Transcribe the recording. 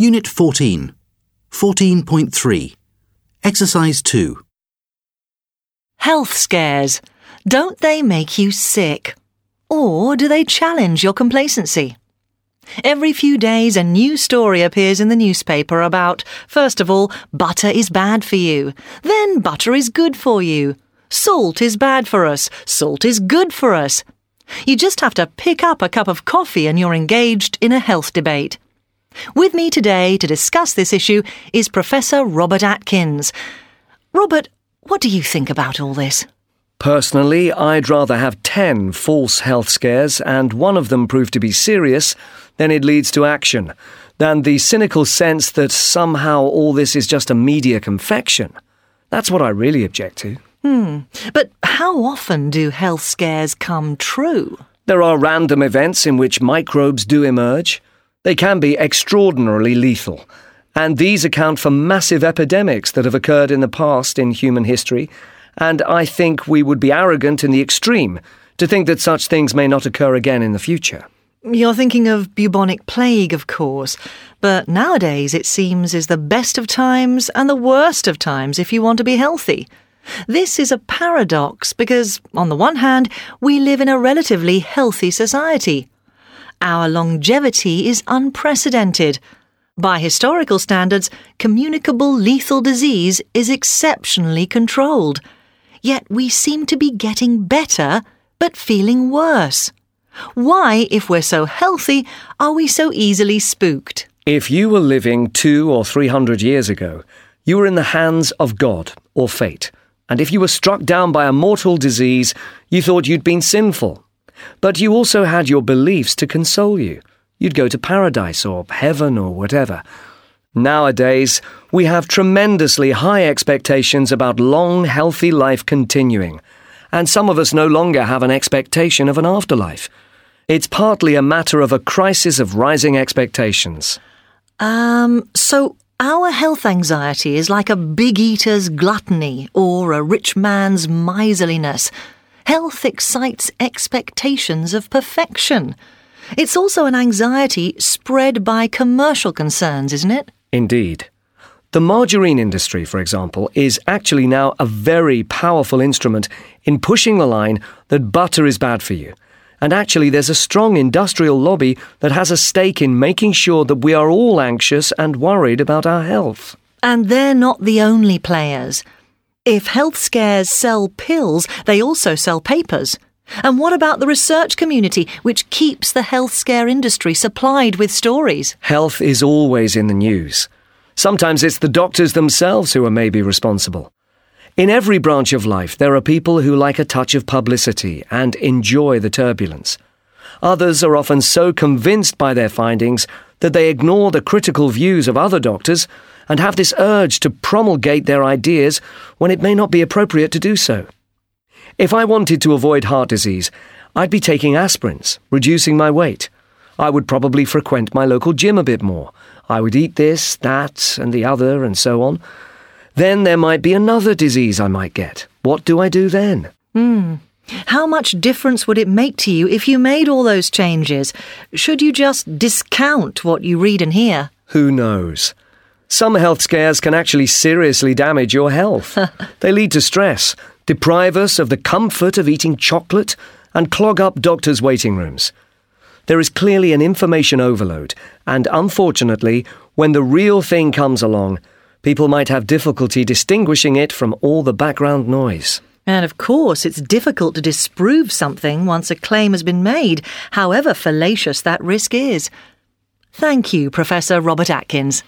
Unit 14. 14.3. Exercise 2. Health scares. Don't they make you sick? Or do they challenge your complacency? Every few days, a new story appears in the newspaper about, first of all, butter is bad for you. Then butter is good for you. Salt is bad for us. Salt is good for us. You just have to pick up a cup of coffee and you're engaged in a health debate. With me today to discuss this issue is Professor Robert Atkins. Robert, what do you think about all this? Personally, I'd rather have 10 false health scares and one of them prove to be serious than it leads to action, than the cynical sense that somehow all this is just a media confection. That's what I really object to. Hmm. But how often do health scares come true? There are random events in which microbes do emerge. They can be extraordinarily lethal. And these account for massive epidemics that have occurred in the past in human history and I think we would be arrogant in the extreme to think that such things may not occur again in the future. You're thinking of bubonic plague, of course, but nowadays it seems is the best of times and the worst of times if you want to be healthy. This is a paradox because, on the one hand, we live in a relatively healthy society. Our longevity is unprecedented. By historical standards, communicable lethal disease is exceptionally controlled. Yet we seem to be getting better, but feeling worse. Why, if we're so healthy, are we so easily spooked? If you were living two or three hundred years ago, you were in the hands of God or fate. And if you were struck down by a mortal disease, you thought you'd been sinful. But you also had your beliefs to console you. You'd go to paradise or heaven or whatever. Nowadays, we have tremendously high expectations about long, healthy life continuing, and some of us no longer have an expectation of an afterlife. It's partly a matter of a crisis of rising expectations. Um, so our health anxiety is like a big eater's gluttony or a rich man's miserliness. Health excites expectations of perfection. It's also an anxiety spread by commercial concerns, isn't it? Indeed. The margarine industry, for example, is actually now a very powerful instrument in pushing the line that butter is bad for you. And actually, there's a strong industrial lobby that has a stake in making sure that we are all anxious and worried about our health. And they're not the only players. If health scares sell pills, they also sell papers. And what about the research community, which keeps the health scare industry supplied with stories? Health is always in the news. Sometimes it's the doctors themselves who are maybe responsible. In every branch of life, there are people who like a touch of publicity and enjoy the turbulence. Others are often so convinced by their findings that they ignore the critical views of other doctors and have this urge to promulgate their ideas when it may not be appropriate to do so. If I wanted to avoid heart disease, I'd be taking aspirins, reducing my weight. I would probably frequent my local gym a bit more. I would eat this, that, and the other, and so on. Then there might be another disease I might get. What do I do then? Hmm. How much difference would it make to you if you made all those changes? Should you just discount what you read and hear? Who knows? Some health scares can actually seriously damage your health. they lead to stress, deprive us of the comfort of eating chocolate, and clog up doctors' waiting rooms. There is clearly an information overload, and unfortunately, when the real thing comes along, people might have difficulty distinguishing it from all the background noise. And of course, it's difficult to disprove something once a claim has been made, however fallacious that risk is. Thank you, Professor Robert Atkins.